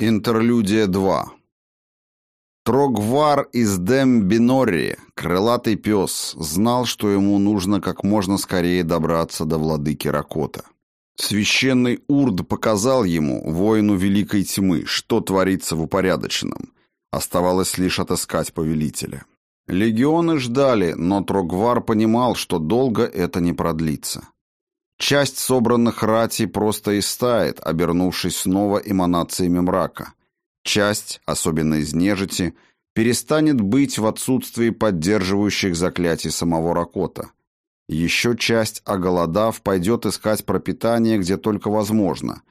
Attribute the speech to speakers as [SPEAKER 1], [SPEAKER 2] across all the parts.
[SPEAKER 1] Интерлюдия 2 Трогвар из Дем-Бинорри, крылатый пес, знал, что ему нужно как можно скорее добраться до владыки Ракота. Священный Урд показал ему, воину Великой Тьмы, что творится в упорядоченном. Оставалось лишь отыскать повелителя. Легионы ждали, но Трогвар понимал, что долго это не продлится. Часть собранных ратей просто истает, обернувшись снова эманациями мрака. Часть, особенно из нежити, перестанет быть в отсутствии поддерживающих заклятий самого Ракота. Еще часть, оголодав, пойдет искать пропитание где только возможно,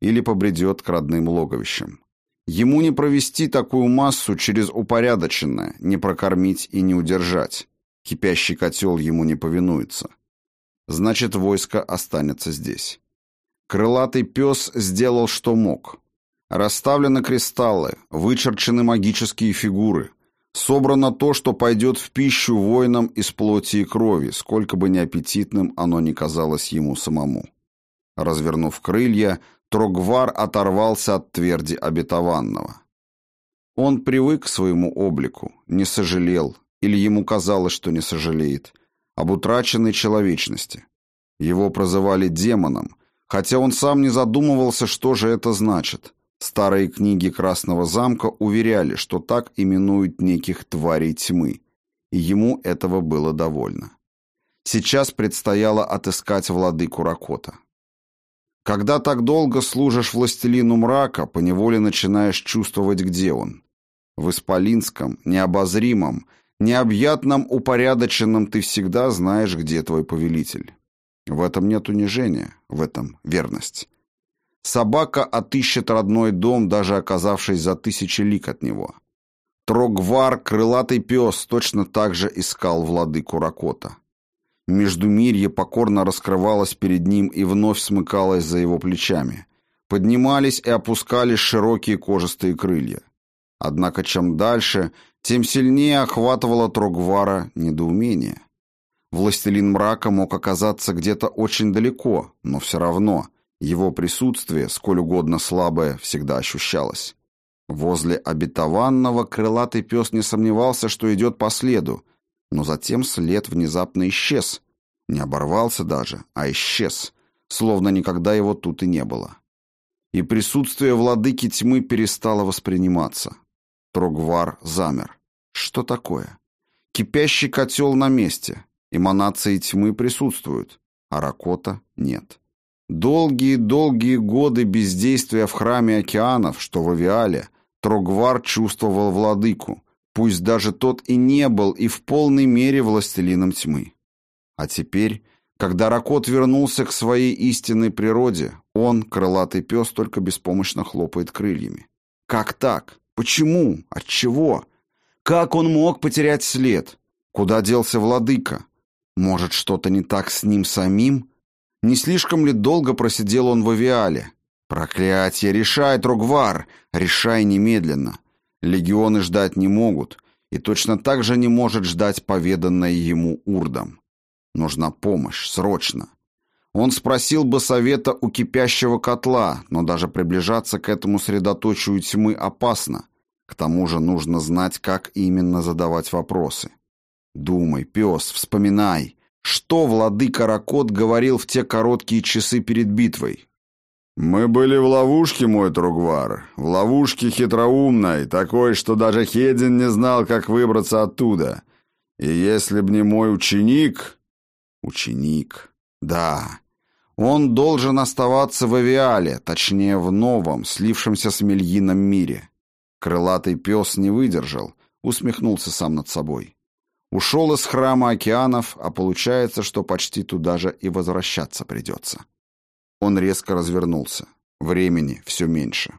[SPEAKER 1] или побредет к родным логовищам. Ему не провести такую массу через упорядоченное, не прокормить и не удержать. Кипящий котел ему не повинуется. Значит, войско останется здесь. Крылатый пес сделал, что мог. Расставлены кристаллы, вычерчены магические фигуры. Собрано то, что пойдет в пищу воинам из плоти и крови, сколько бы неаппетитным оно ни казалось ему самому. Развернув крылья, Трогвар оторвался от тверди обетованного. Он привык к своему облику, не сожалел, или ему казалось, что не сожалеет, об утраченной человечности. Его прозывали демоном, хотя он сам не задумывался, что же это значит. Старые книги Красного замка уверяли, что так именуют неких тварей тьмы, и ему этого было довольно. Сейчас предстояло отыскать владыку Ракота. Когда так долго служишь властелину мрака, поневоле начинаешь чувствовать, где он. В Исполинском, необозримом, необъятном, упорядоченном ты всегда знаешь, где твой повелитель. В этом нет унижения, в этом верность. Собака отыщет родной дом, даже оказавшись за тысячи лик от него. Трогвар, крылатый пес, точно так же искал владыку Ракота. Междумирье покорно раскрывалось перед ним и вновь смыкалось за его плечами. Поднимались и опускались широкие кожистые крылья. Однако чем дальше, тем сильнее охватывало Трогвара недоумение. Властелин мрака мог оказаться где-то очень далеко, но все равно его присутствие, сколь угодно слабое, всегда ощущалось. Возле обетованного крылатый пес не сомневался, что идет по следу, но затем след внезапно исчез. Не оборвался даже, а исчез, словно никогда его тут и не было. И присутствие владыки тьмы перестало восприниматься. Трогвар замер. Что такое? Кипящий котел на месте. Эманации тьмы присутствуют, а Ракота нет. Долгие-долгие годы бездействия в храме океанов, что в Авиале, Трогвар чувствовал владыку, пусть даже тот и не был и в полной мере властелином тьмы. А теперь, когда Ракот вернулся к своей истинной природе, он, крылатый пес, только беспомощно хлопает крыльями. Как так? Почему? Отчего? Как он мог потерять след? Куда делся владыка? Может, что-то не так с ним самим? Не слишком ли долго просидел он в авиале? Проклятье, решай, Трогвар, решай немедленно. Легионы ждать не могут, и точно так же не может ждать поведанное ему урдом. Нужна помощь, срочно. Он спросил бы совета у кипящего котла, но даже приближаться к этому средоточию тьмы опасно. К тому же нужно знать, как именно задавать вопросы. Думай, пес, вспоминай, что владыка Ракот говорил в те короткие часы перед битвой. «Мы были в ловушке, мой Тругвар, в ловушке хитроумной, такой, что даже Хедин не знал, как выбраться оттуда. И если б не мой ученик...» «Ученик, да...» Он должен оставаться в Авиале, точнее, в новом, слившемся с Мельином мире. Крылатый пес не выдержал, усмехнулся сам над собой. Ушел из храма океанов, а получается, что почти туда же и возвращаться придется. Он резко развернулся. Времени все меньше.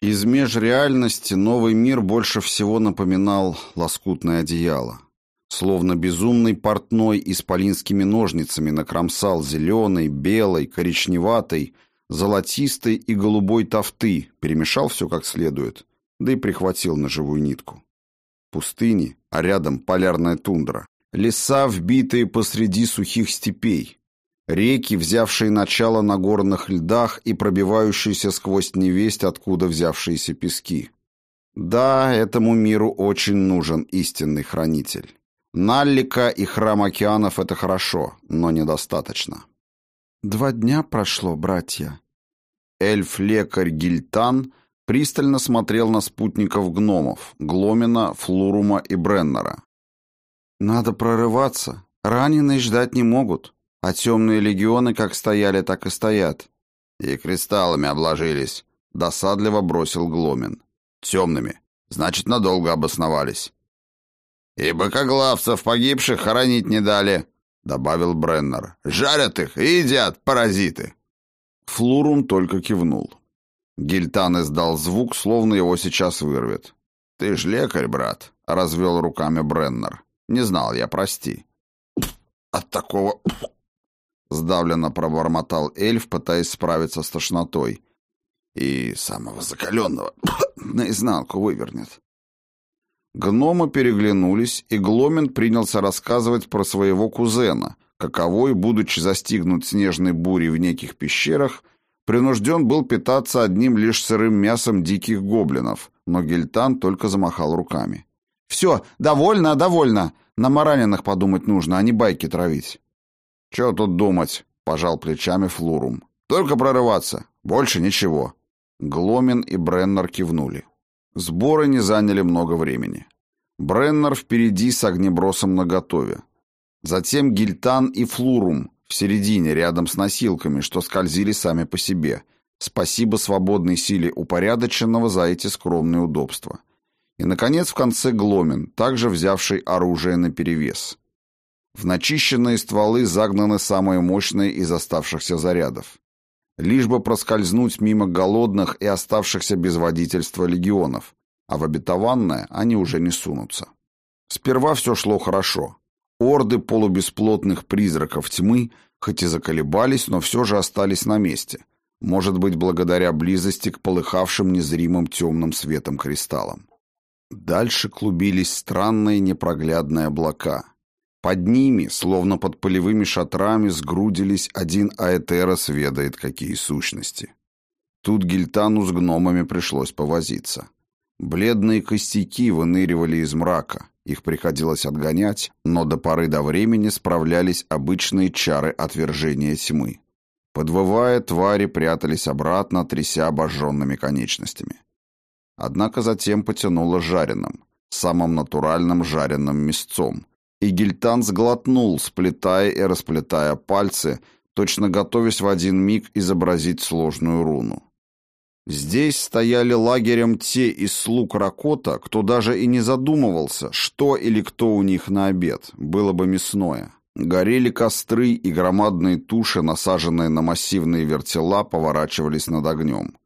[SPEAKER 1] Из межреальности новый мир больше всего напоминал лоскутное одеяло. Словно безумный портной исполинскими ножницами накромсал зеленой, белой, коричневатой, золотистой и голубой тофты, перемешал все как следует, да и прихватил на живую нитку. Пустыни, а рядом полярная тундра. Леса, вбитые посреди сухих степей. Реки, взявшие начало на горных льдах и пробивающиеся сквозь невесть, откуда взявшиеся пески. Да, этому миру очень нужен истинный хранитель. Наллика и храм океанов — это хорошо, но недостаточно.
[SPEAKER 2] Два дня прошло, братья.
[SPEAKER 1] Эльф-лекарь Гильтан пристально смотрел на спутников гномов, Гломина, Флурума и Бреннера.
[SPEAKER 2] Надо прорываться. Раненые ждать не могут. А темные легионы как стояли, так и стоят.
[SPEAKER 1] И кристаллами обложились. Досадливо бросил Гломин. Темными. Значит, надолго обосновались. «И быкоглавцев погибших хоронить не дали», — добавил Бреннер. «Жарят их и едят, паразиты». Флурум только кивнул. Гильтан издал звук, словно его сейчас вырвет. «Ты ж лекарь, брат», — развел руками Бреннер. «Не знал я, прости». «От такого...» Сдавленно пробормотал эльф, пытаясь справиться с тошнотой. «И самого закаленного наизнанку вывернет». Гномы переглянулись, и Гломин принялся рассказывать про своего кузена, каковой, будучи застигнут снежной бурей в неких пещерах, принужден был питаться одним лишь сырым мясом диких гоблинов, но Гельтан только замахал руками. «Все, довольно, довольно. На маранинах подумать нужно, а не байки травить». «Че тут думать?» — пожал плечами Флурум. «Только прорываться. Больше ничего». Гломин и Бреннер кивнули. Сборы не заняли много времени. Бреннер впереди с огнебросом наготове. Затем Гильтан и Флурум в середине, рядом с носилками, что скользили сами по себе. Спасибо свободной силе упорядоченного за эти скромные удобства. И, наконец, в конце Гломин, также взявший оружие наперевес. В начищенные стволы загнаны самые мощные из оставшихся зарядов лишь бы проскользнуть мимо голодных и оставшихся без водительства легионов, а в обетованное они уже не сунутся. Сперва все шло хорошо. Орды полубесплотных призраков тьмы, хоть и заколебались, но все же остались на месте, может быть, благодаря близости к полыхавшим незримым темным светом кристаллам. Дальше клубились странные непроглядные облака, под ними, словно под полевыми шатрами, сгрудились один Аэтерос ведает какие сущности. Тут Гильтану с гномами пришлось повозиться. Бледные костяки выныривали из мрака. Их приходилось отгонять, но до поры до времени справлялись обычные чары отвержения тьмы. Подвывая, твари прятались обратно, тряся обожженными конечностями. Однако затем потянуло жареным, самым натуральным жареным мясцом, и Гильтан сглотнул, сплетая и расплетая пальцы, точно готовясь в один миг изобразить сложную руну. Здесь стояли лагерем те из слуг Ракота, кто даже и не задумывался, что или кто у них на обед, было бы мясное. Горели костры, и громадные туши, насаженные на массивные вертела, поворачивались над огнем.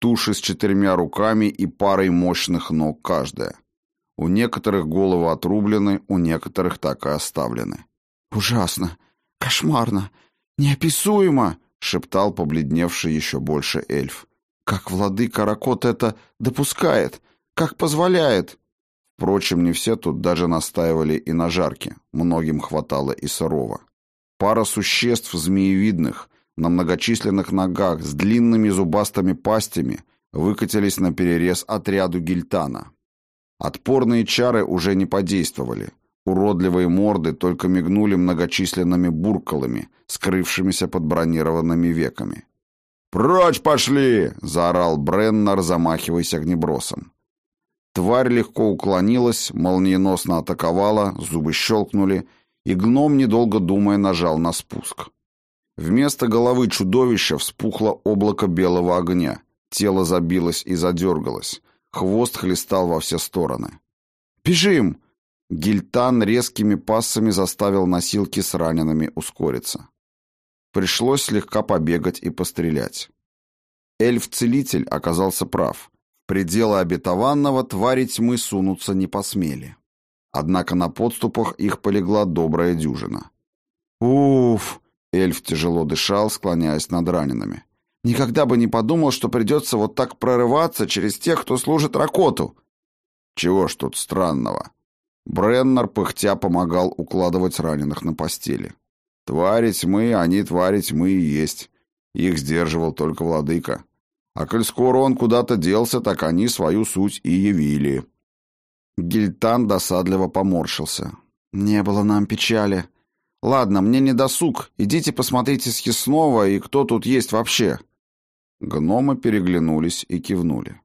[SPEAKER 1] Туши с четырьмя руками и парой мощных ног каждая. У некоторых головы отрублены, у некоторых так и оставлены.
[SPEAKER 2] «Ужасно! Кошмарно! Неописуемо!» — шептал побледневший еще больше эльф. «Как владыка Ракот это допускает? Как позволяет?»
[SPEAKER 1] Впрочем, не все тут даже настаивали и на жарке, многим хватало и сырого. Пара существ змеевидных, на многочисленных ногах, с длинными зубастыми пастями, выкатились на перерез отряду гильтана. Отпорные чары уже не подействовали. Уродливые морды только мигнули многочисленными буркалами, скрывшимися под бронированными веками. «Прочь пошли!» — заорал Бреннер, замахиваясь огнебросом. Тварь легко уклонилась, молниеносно атаковала, зубы щелкнули, и гном, недолго думая, нажал на спуск. Вместо головы чудовища вспухло облако белого огня, тело забилось и задергалось, Хвост хлестал во все стороны. «Бежим!» Гильтан резкими пассами заставил носилки с ранеными ускориться. Пришлось слегка побегать и пострелять. Эльф-целитель оказался прав. В пределы обетованного твари тьмы сунуться не посмели. Однако на подступах их полегла добрая дюжина.
[SPEAKER 2] «Уф!»
[SPEAKER 1] — эльф тяжело дышал, склоняясь над ранеными.
[SPEAKER 2] Никогда бы не подумал, что придется вот так прорываться через тех, кто служит Ракоту.
[SPEAKER 1] Чего ж тут странного? Бреннер пыхтя помогал укладывать раненых на постели. Твари тьмы, они твари тьмы и есть. Их сдерживал только владыка. А коль скоро он куда-то делся, так они свою суть и явили.
[SPEAKER 2] Гильтан досадливо поморщился. «Не было нам печали. Ладно, мне не досуг. Идите посмотрите съестного и кто тут есть вообще».
[SPEAKER 1] Гномы переглянулись и кивнули.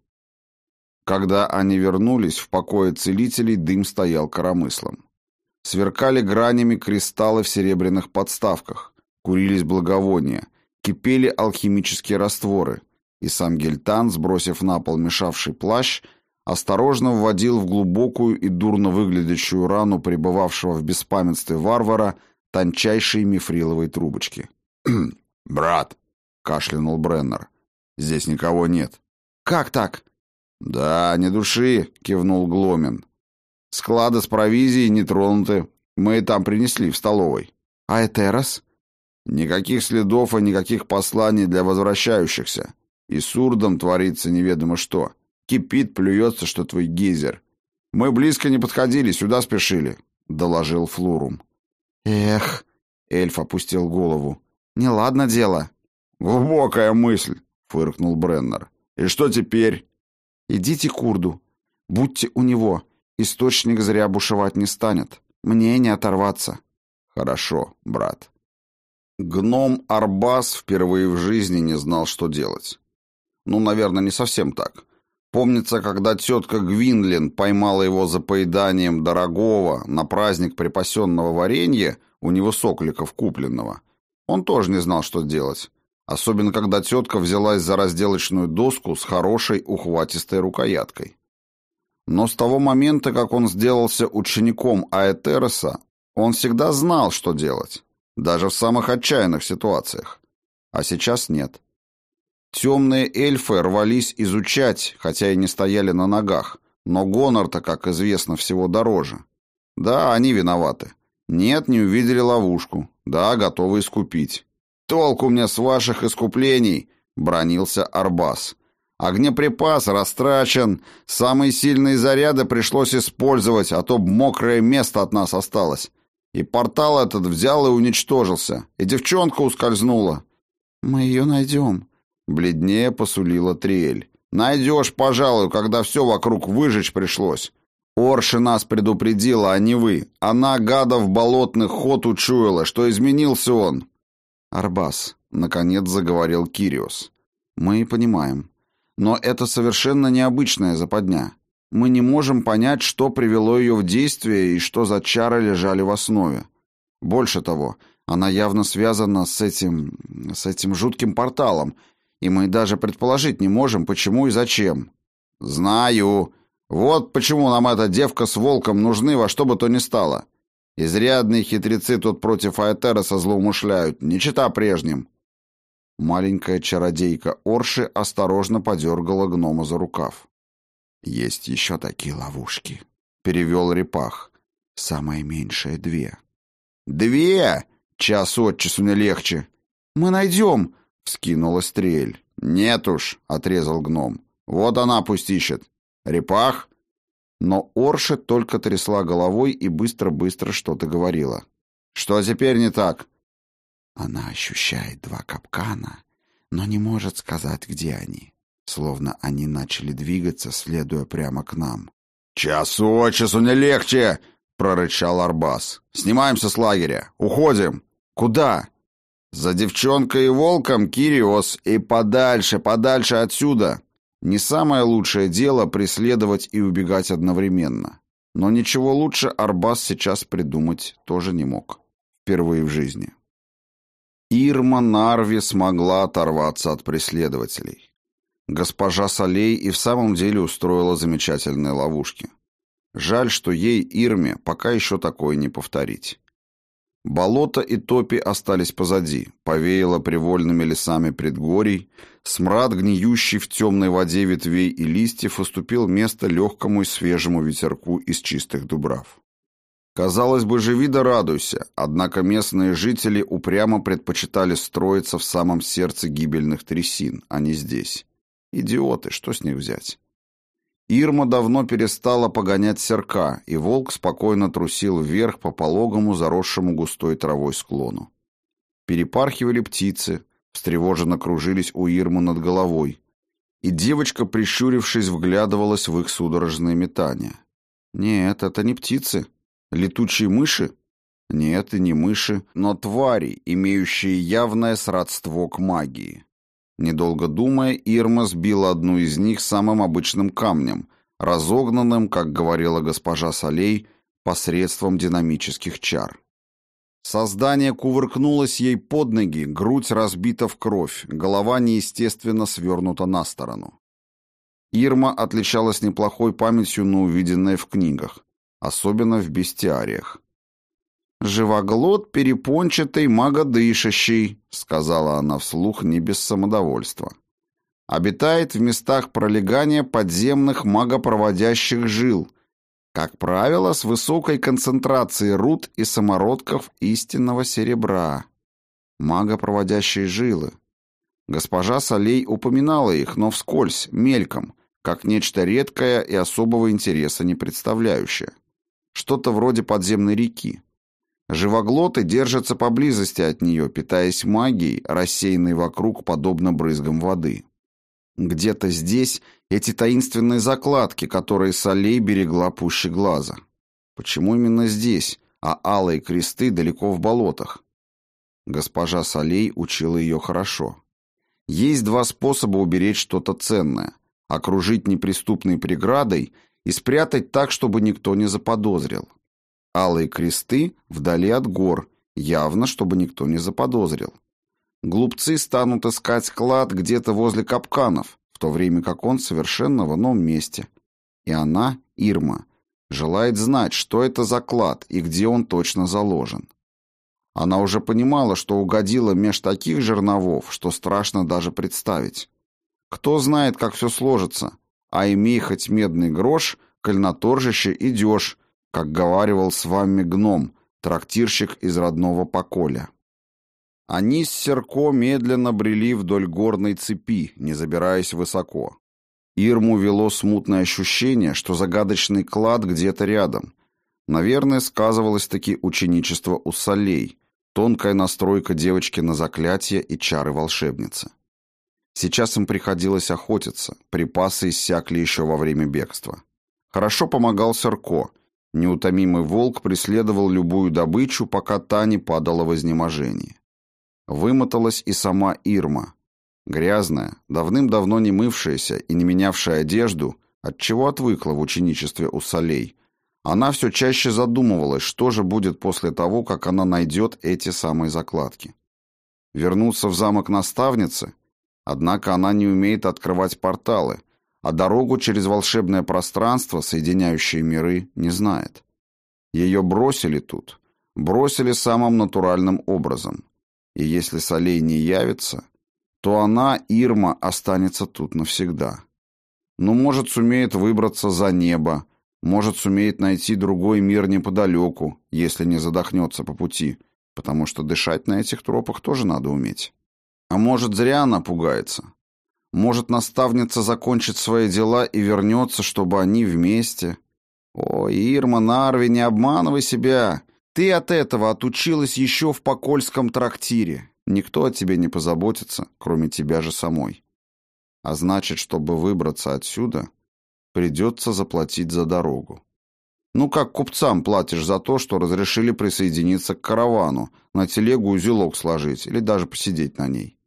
[SPEAKER 1] Когда они вернулись, в покое целителей дым стоял коромыслом. Сверкали гранями кристаллы в серебряных подставках, курились благовония, кипели алхимические растворы, и сам Гельтан, сбросив на пол мешавший плащ, осторожно вводил в глубокую и дурно выглядящую рану пребывавшего в беспамятстве варвара тончайшие мифриловые трубочки. «Брат!» — кашлянул Бреннер. «Здесь никого нет».
[SPEAKER 2] «Как так?»
[SPEAKER 1] «Да, не души», — кивнул Гломин. «Склады с провизией не тронуты. Мы там принесли, в столовой».
[SPEAKER 2] «А Этерос?»
[SPEAKER 1] «Никаких следов и никаких посланий для возвращающихся. И с Урдом творится неведомо что. Кипит, плюется, что твой гейзер. Мы близко не подходили, сюда спешили», — доложил Флурум.
[SPEAKER 2] «Эх», — эльф опустил голову, — «неладно дело».
[SPEAKER 1] «Глубокая мысль», — фыркнул Бреннер. «И что теперь?»
[SPEAKER 2] «Идите к Урду. Будьте у него. Источник зря бушевать не станет. Мне не оторваться».
[SPEAKER 1] «Хорошо, брат». Гном Арбас впервые в жизни не знал, что делать. Ну, наверное, не совсем так. Помнится, когда тетка Гвинлин поймала его за поеданием дорогого на праздник припасенного варенья, у него сокликов купленного, он тоже не знал, что делать. Особенно, когда тетка взялась за разделочную доску с хорошей ухватистой рукояткой. Но с того момента, как он сделался учеником Аэтероса, он всегда знал, что делать. Даже в самых отчаянных ситуациях. А сейчас нет. Темные эльфы рвались изучать, хотя и не стояли на ногах, но гонор-то, как известно, всего дороже. Да, они виноваты. Нет, не увидели ловушку. Да, готовы искупить. «Толку мне с ваших искуплений!» — бронился Арбас. «Огнеприпас растрачен, самые сильные заряды пришлось использовать, а то мокрое место от нас осталось. И портал этот взял и уничтожился, и девчонка ускользнула».
[SPEAKER 2] «Мы ее найдем»,
[SPEAKER 1] Бледнее посулила Триэль. «Найдешь, пожалуй, когда все вокруг выжечь пришлось. Орши нас предупредила, а не вы. Она, гадов болотных, ход учуяла, что изменился он».
[SPEAKER 2] «Арбас», — наконец заговорил Кириос. «Мы понимаем. Но это совершенно необычная западня. Мы не можем понять, что привело ее в действие и что за чары лежали в основе. Больше того, она явно связана с этим... с этим жутким порталом, и мы даже предположить не можем, почему и зачем.
[SPEAKER 1] Знаю. Вот почему нам эта девка с волком нужны во что бы то ни стало. Изрядные хитрецы тут против Аэтероса злоумышляют, не чита прежним.
[SPEAKER 2] Маленькая чародейка Орши осторожно подергала гнома за рукав.
[SPEAKER 3] «Есть еще такие ловушки», — перевел Репах. «Самое меньшее две».
[SPEAKER 1] «Две? Час от часу не легче».
[SPEAKER 2] «Мы найдем», —
[SPEAKER 1] вскинула стрель. «Нет уж», — отрезал гном. «Вот она пусть ищет. Репах?»
[SPEAKER 2] Но Орша только трясла головой и быстро-быстро что-то говорила.
[SPEAKER 1] «Что теперь не так?»
[SPEAKER 3] Она ощущает два капкана, но не может сказать, где они. Словно они начали двигаться, следуя прямо к нам.
[SPEAKER 1] «Час от часу не легче!» — прорычал Арбас. «Снимаемся с лагеря. Уходим».
[SPEAKER 2] «Куда?»
[SPEAKER 1] За девчонкой и волком Кириос и подальше, подальше отсюда. Не самое лучшее дело преследовать и убегать одновременно. Но ничего лучше Арбас сейчас придумать тоже не мог. Впервые в жизни. Ирма Нарви смогла оторваться от преследователей. Госпожа Солей и в самом деле устроила замечательные ловушки. Жаль, что ей, Ирме, пока еще такое не повторить. Болото и топи остались позади, повеяло привольными лесами предгорий, смрад, гниющий в темной воде ветвей и листьев, уступил место легкому и свежему ветерку из чистых дубрав. Казалось бы, живи да радуйся, однако местные жители упрямо предпочитали строиться в самом сердце гибельных трясин, а не здесь. Идиоты, что с них взять? Ирма давно перестала погонять серка, и волк спокойно трусил вверх по пологому, заросшему густой травой склону. перепархивали птицы, встревоженно кружились у Ирмы над головой, и девочка, прищурившись, вглядывалась в их судорожные метания. Нет, это не птицы. Летучие мыши? Нет, и не мыши, но твари, имеющие явное сродство к магии. Недолго думая, Ирма сбила одну из них самым обычным камнем, разогнанным, как говорила госпожа Солей, посредством динамических чар. Создание кувыркнулось ей под ноги, грудь разбита в кровь, голова неестественно свернута на сторону. Ирма отличалась неплохой памятью на увиденное в книгах, особенно в бестиариях. «Живоглот перепончатый магодышащий», — сказала она вслух не без самодовольства. «Обитает в местах пролегания подземных магопроводящих жил, как правило, с высокой концентрацией руд и самородков истинного серебра. Магопроводящие жилы. Госпожа Солей упоминала их, но вскользь, мельком, как нечто редкое и особого интереса не представляющее. Что-то вроде подземной реки. Живоглоты держатся поблизости от нее, питаясь магией, рассеянной вокруг, подобно брызгам воды. Где-то здесь эти таинственные закладки, которые Солей берегла пуще глаза. Почему именно здесь, а алые кресты далеко в болотах? Госпожа Солей учила ее хорошо. Есть два способа уберечь что-то ценное. Окружить неприступной преградой и спрятать так, чтобы никто не заподозрил. Алые кресты вдали от гор, явно, чтобы никто не заподозрил. Глупцы станут искать клад где-то возле капканов, в то время как он совершенно в ином месте. И она, Ирма, желает знать, что это за клад и где он точно заложен. Она уже понимала, что угодила меж таких жерновов, что страшно даже представить. Кто знает, как все сложится, а имей хоть медный грош, коль идешь, как говаривал с вами гном, трактирщик из родного поколя. Они с Серко медленно брели вдоль горной цепи, не забираясь высоко. Ирму вело смутное ощущение, что загадочный клад где-то рядом. Наверное, сказывалось-таки ученичество у солей, тонкая настройка девочки на заклятие и чары волшебницы. Сейчас им приходилось охотиться, припасы иссякли еще во время бегства. Хорошо помогал Серко, Неутомимый волк преследовал любую добычу, пока та не падала в изнеможении. Вымоталась и сама Ирма. Грязная, давным-давно не мывшаяся и не менявшая одежду, от чего отвыкла в ученичестве у солей. Она все чаще задумывалась, что же будет после того, как она найдет эти самые закладки. Вернуться в замок наставницы? Однако она не умеет открывать порталы, а дорогу через волшебное пространство, соединяющее миры, не знает. Ее бросили тут, бросили самым натуральным образом. И если Солей не явится, то она, Ирма, останется тут навсегда. Ну, может, сумеет выбраться за небо, может, сумеет найти другой мир неподалеку, если не задохнется по пути, потому что дышать на этих тропах тоже надо уметь. А может, зря она пугается. Может, наставница закончит свои дела и вернется, чтобы они вместе. О, Ирма, Нарви, не обманывай себя. Ты от этого отучилась еще в Покольском трактире. Никто о тебе не позаботится, кроме тебя же самой. А значит, чтобы выбраться отсюда, придется заплатить за дорогу. Ну, как купцам платишь за то, что разрешили присоединиться к каравану, на телегу узелок сложить или даже посидеть на ней.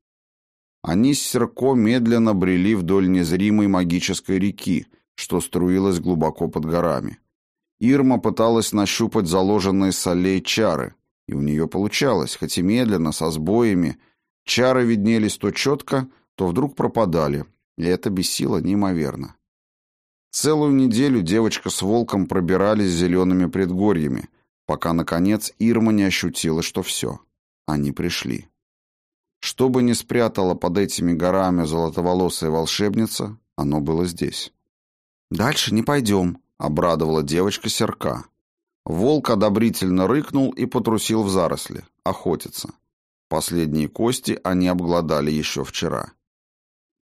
[SPEAKER 1] Они с Серко медленно брели вдоль незримой магической реки, что струилась глубоко под горами. Ирма пыталась нащупать заложенные солей чары, и у нее получалось, хоть и медленно, со сбоями. Чары виднелись то четко, то вдруг пропадали, и это бесило неимоверно. Целую неделю девочка с волком пробирались зелеными предгорьями, пока, наконец, Ирма не ощутила, что все. Они пришли. Что бы ни спрятала под этими горами золотоволосая волшебница, оно было здесь. «Дальше не пойдем», — обрадовала девочка серка. Волк одобрительно рыкнул и потрусил в заросли. Охотиться. Последние кости они обглодали еще вчера.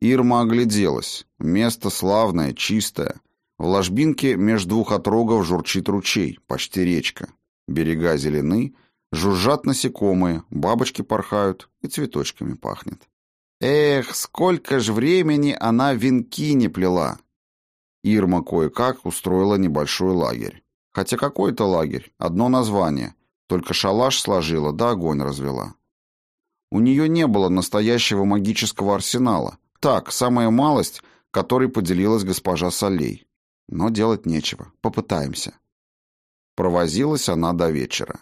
[SPEAKER 1] Ирма огляделась. Место славное, чистое. В ложбинке между двух отрогов журчит ручей, почти речка. Берега зелены, Жужжат насекомые, бабочки порхают и цветочками пахнет. Эх, сколько ж времени она венки не плела. Ирма кое-как устроила небольшой лагерь. Хотя какой-то лагерь, одно название, только шалаш сложила да огонь развела. У нее не было настоящего магического арсенала. Так, самая малость, которой поделилась госпожа Солей. Но делать нечего, попытаемся. Провозилась она до вечера.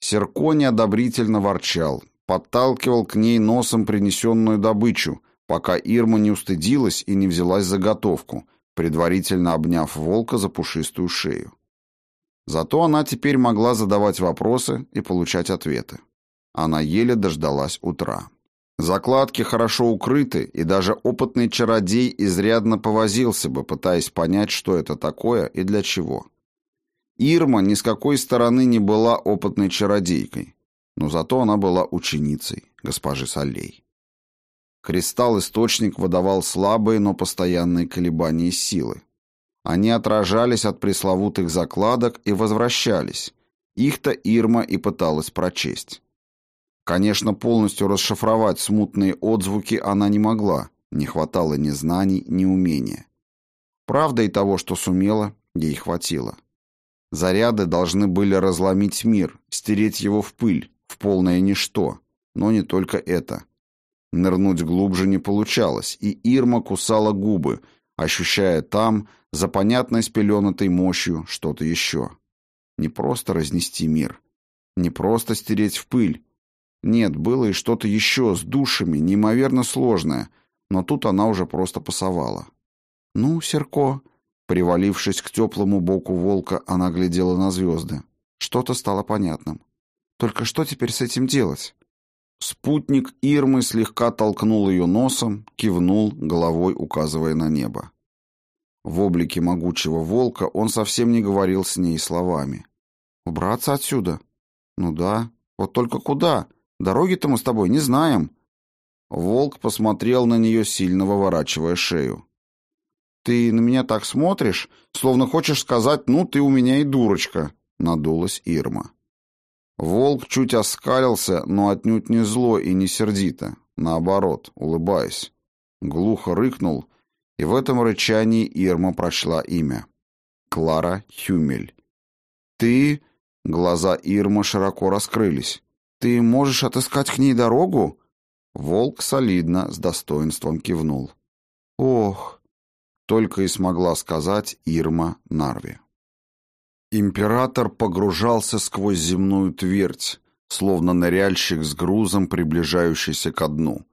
[SPEAKER 1] Серко неодобрительно ворчал, подталкивал к ней носом принесенную добычу, пока Ирма не устыдилась и не взялась за готовку, предварительно обняв волка за пушистую шею. Зато она теперь могла задавать вопросы и получать ответы. Она еле дождалась утра. Закладки хорошо укрыты, и даже опытный чародей изрядно повозился бы, пытаясь понять, что это такое и для чего. Ирма ни с какой стороны не была опытной чародейкой, но зато она была ученицей госпожи Солей. Кристалл-источник выдавал слабые, но постоянные колебания силы. Они отражались от пресловутых закладок и возвращались. Их-то Ирма и пыталась прочесть. Конечно, полностью расшифровать смутные отзвуки она не могла, не хватало ни знаний, ни умения. Правда и того, что сумела, ей хватило. Заряды должны были разломить мир, стереть его в пыль, в полное ничто. Но не только это. Нырнуть глубже не получалось, и Ирма кусала губы, ощущая там, за понятной спеленатой мощью, что-то еще. Не просто разнести мир, не просто стереть в пыль. Нет, было и что-то еще с душами, неимоверно сложное, но тут она уже просто пасовала. «Ну, Серко», Привалившись к теплому боку волка, она глядела на звезды. Что-то стало понятным. Только что теперь с этим делать? Спутник Ирмы слегка толкнул ее носом, кивнул, головой указывая на небо. В облике могучего волка он совсем не говорил с ней словами. «Убраться отсюда?» «Ну да. Вот только куда? Дороги-то мы с тобой не знаем». Волк посмотрел на нее, сильно выворачивая шею. «Ты на меня так смотришь, словно хочешь сказать, ну, ты у меня и дурочка», — надулась Ирма. Волк чуть оскалился, но отнюдь не зло и не сердито, наоборот, улыбаясь. Глухо рыкнул, и в этом рычании Ирма прочла имя. Клара Хюмель. «Ты...» — глаза Ирмы широко раскрылись. «Ты можешь отыскать к ней дорогу?» Волк солидно, с достоинством кивнул. «Ох...» только и смогла сказать Ирма Нарви. Император погружался сквозь земную твердь, словно ныряльщик с грузом, приближающийся ко дну.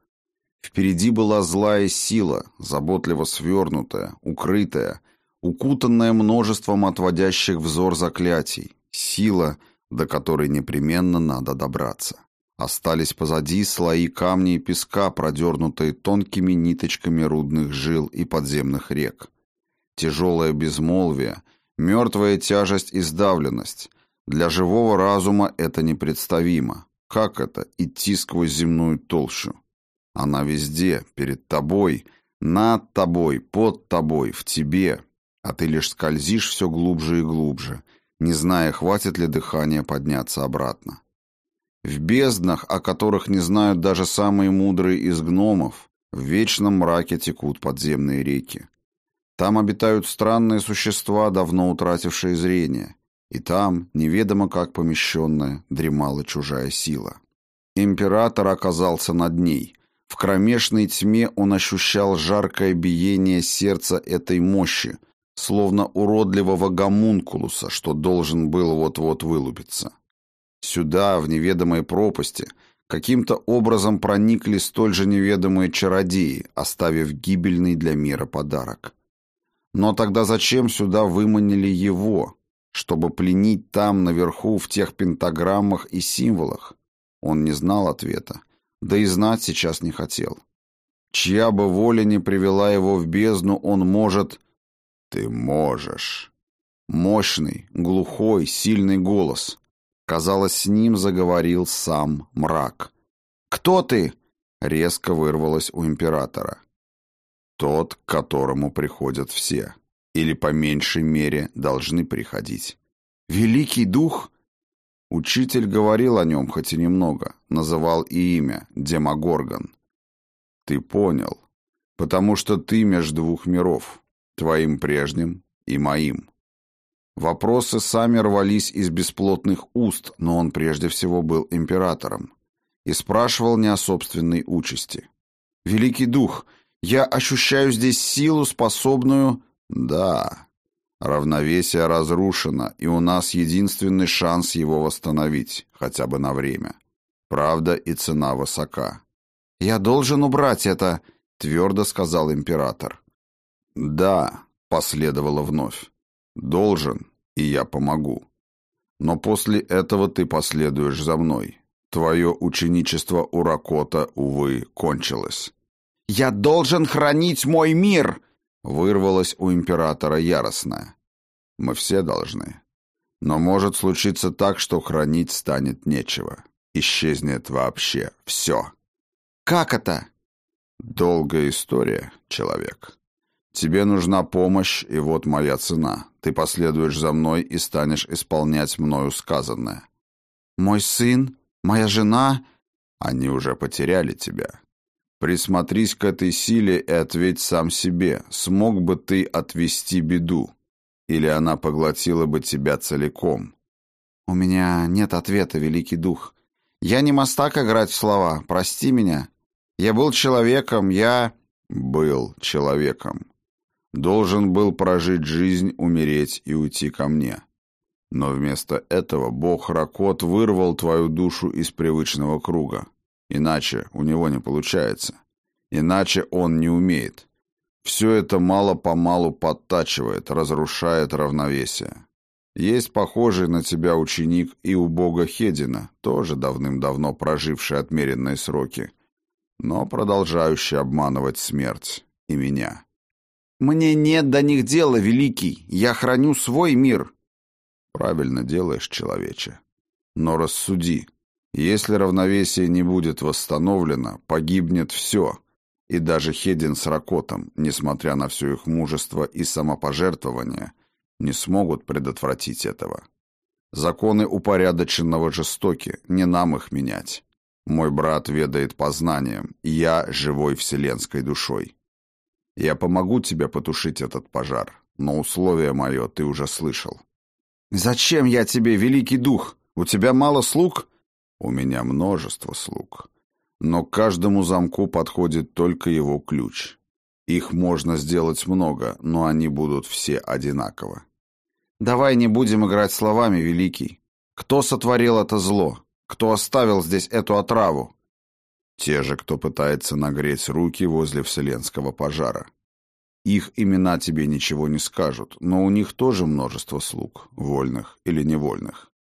[SPEAKER 1] Впереди была злая сила, заботливо свернутая, укрытая, укутанная множеством отводящих взор заклятий, сила, до которой непременно надо добраться. Остались позади слои камней и песка, продернутые тонкими ниточками рудных жил и подземных рек. Тяжелое безмолвие, мертвая тяжесть и сдавленность. Для живого разума это непредставимо. Как это — идти сквозь земную толщу? Она везде, перед тобой, над тобой, под тобой, в тебе, а ты лишь скользишь все глубже и глубже, не зная, хватит ли дыхания подняться обратно. В безднах, о которых не знают даже самые мудрые из гномов, в вечном мраке текут подземные реки. Там обитают странные существа, давно утратившие зрение, и там, неведомо как помещенная, дремала чужая сила. Император оказался над ней. В кромешной тьме он ощущал жаркое биение сердца этой мощи, словно уродливого гомункулуса, что должен был вот-вот вылупиться. Сюда, в неведомые пропасти, каким-то образом проникли столь же неведомые чародеи, оставив гибельный для мира подарок. Но тогда зачем сюда выманили его, чтобы пленить там, наверху, в тех пентаграммах и символах? Он не знал ответа, да и знать сейчас не хотел. Чья бы воля не привела его в бездну, он может... Ты можешь. Мощный, глухой, сильный голос. Казалось, с ним заговорил сам мрак. «Кто ты?» — резко вырвалось у императора. «Тот, к которому приходят все. Или, по меньшей мере, должны приходить. Великий дух?» Учитель говорил о нем хоть и немного, называл и имя Демогоргон. Ты понял, потому что ты между двух миров, твоим прежним и моим. Вопросы сами рвались из бесплотных уст, но он прежде всего был императором и спрашивал не о собственной участи. «Великий дух, я ощущаю здесь силу, способную...» «Да, равновесие разрушено, и у нас единственный шанс его восстановить, хотя бы на время. Правда и цена высока». «Я должен убрать это», — твердо сказал император. «Да», — последовало вновь. Должен, и я помогу. Но после этого ты последуешь за мной. Твое ученичество у Ракота, увы, кончилось. «Я должен хранить мой мир!» Вырвалось у императора яростное. «Мы все должны. Но может случиться так, что хранить станет нечего. Исчезнет вообще все». «Как это?» «Долгая история, человек». Тебе нужна помощь, и вот моя цена. Ты последуешь за мной и станешь исполнять мною сказанное. Мой сын, моя жена, они уже потеряли тебя. Присмотрись к этой силе и ответь сам себе, смог бы ты отвести беду, или она поглотила бы тебя целиком. У меня нет ответа, великий дух. Я не мастак играть в слова, прости меня. Я был человеком, я был человеком. Должен был прожить жизнь, умереть и уйти ко мне. Но вместо этого бог Ракот вырвал твою душу из привычного круга. Иначе у него не получается. Иначе он не умеет. Все это мало-помалу подтачивает, разрушает равновесие. Есть похожий на тебя ученик и у бога Хедина, тоже давным-давно проживший отмеренные сроки, но продолжающий обманывать смерть и меня. Мне нет до них дела, великий. Я храню свой мир. Правильно делаешь, человече. Но рассуди. Если равновесие не будет восстановлено, погибнет все. И даже Хедин с Ракотом, несмотря на все их мужество и самопожертвование, не смогут предотвратить этого. Законы упорядоченного жестоки, не нам их менять. Мой брат ведает познанием, я живой вселенской душой. Я помогу тебе потушить этот пожар, но условие мое ты уже слышал. Зачем я тебе, великий дух? У тебя мало слуг? У меня множество слуг. Но к каждому замку подходит только его ключ. Их можно сделать много, но они будут все одинаково. Давай не будем играть словами, великий. Кто сотворил это зло? Кто оставил здесь эту отраву? Те же, кто пытается нагреть руки возле вселенского пожара. Их имена тебе ничего не скажут, но у них тоже множество слуг, вольных или невольных.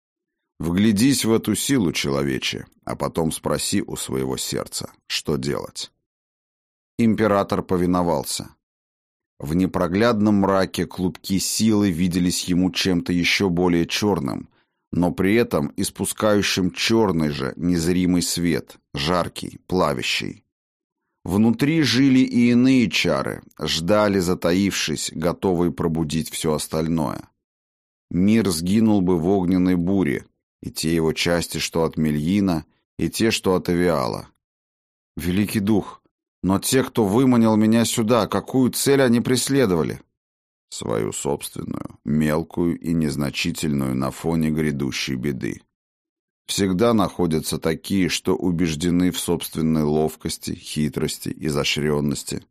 [SPEAKER 1] Вглядись в эту силу, человече, а потом спроси у своего сердца, что делать. Император повиновался. В непроглядном мраке клубки силы виделись ему чем-то еще более черным, но при этом испускающим черный же незримый свет, жаркий, плавящий. Внутри жили и иные чары, ждали, затаившись, готовые пробудить все остальное. Мир сгинул бы в огненной буре, и те его части, что от Мельина, и те, что от Авиала. Великий Дух, но те, кто выманил меня сюда, какую цель они преследовали? Свою собственную, мелкую и незначительную на фоне грядущей беды. Всегда находятся такие, что убеждены в собственной ловкости, хитрости, изощренности,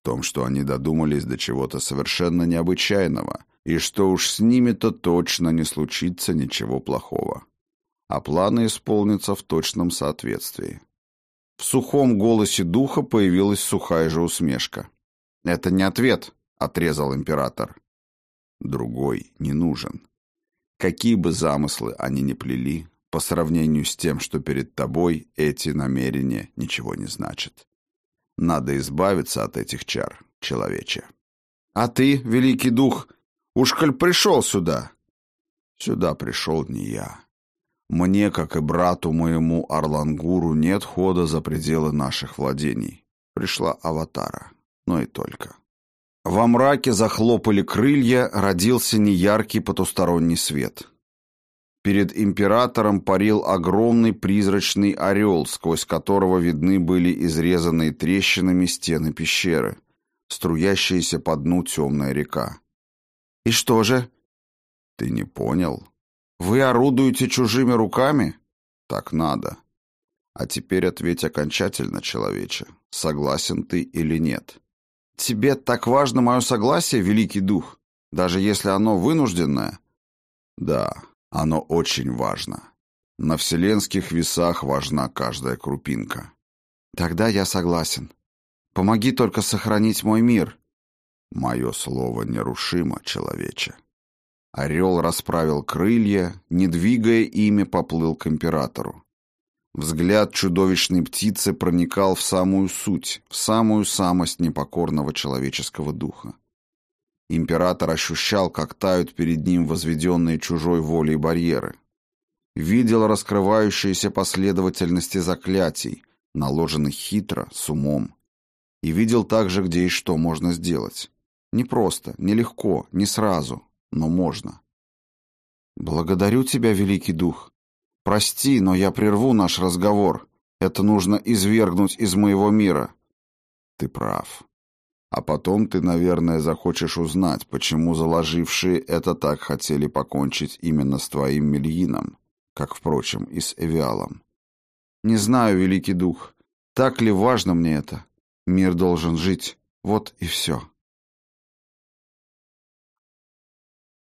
[SPEAKER 1] в том, что они додумались до чего-то совершенно необычайного, и что уж с ними-то точно не случится ничего плохого. А планы исполнятся в точном соответствии. В сухом голосе духа появилась сухая же усмешка. «Это не ответ», отрезал император. Другой не нужен. Какие бы замыслы они ни плели, по сравнению с тем, что перед тобой, эти намерения ничего не значат. Надо избавиться от этих чар, человече. А ты, великий дух, уж коль пришел сюда? Сюда пришел не я. Мне, как и брату моему Арлангуру, нет хода за пределы наших владений. Пришла аватара, но и только. Во мраке захлопали крылья, родился неяркий потусторонний свет. Перед императором парил огромный призрачный орел, сквозь которого видны были изрезанные трещинами стены пещеры, струящаяся по дну темная река.
[SPEAKER 2] «И что же?»
[SPEAKER 1] «Ты не понял?
[SPEAKER 2] Вы орудуете чужими руками?»
[SPEAKER 1] «Так надо. А теперь ответь окончательно, человече, согласен ты или нет?»
[SPEAKER 2] «Тебе так важно мое согласие, Великий Дух, даже если оно вынужденное?»
[SPEAKER 1] «Да, оно очень важно. На вселенских весах важна каждая крупинка.
[SPEAKER 2] Тогда я согласен. Помоги только сохранить мой мир.
[SPEAKER 1] Мое слово нерушимо, человече. Орел расправил крылья, не двигая ими, поплыл к императору. Взгляд чудовищной птицы проникал в самую суть, в самую самость непокорного человеческого духа. Император ощущал, как тают перед ним возведенные чужой волей барьеры. Видел раскрывающиеся последовательности заклятий, наложенных хитро, с умом. И видел также, где и что можно сделать. Не просто, не легко, не сразу, но можно.
[SPEAKER 2] «Благодарю тебя, Великий Дух. Прости, но я прерву наш разговор. Это нужно извергнуть из моего мира».
[SPEAKER 1] «Ты прав. А потом ты, наверное, захочешь узнать, почему заложившие это так хотели покончить именно с твоим Мельином, как, впрочем, и с Эвиалом.
[SPEAKER 2] Не знаю, Великий Дух, так ли важно мне это? Мир должен жить. Вот и все.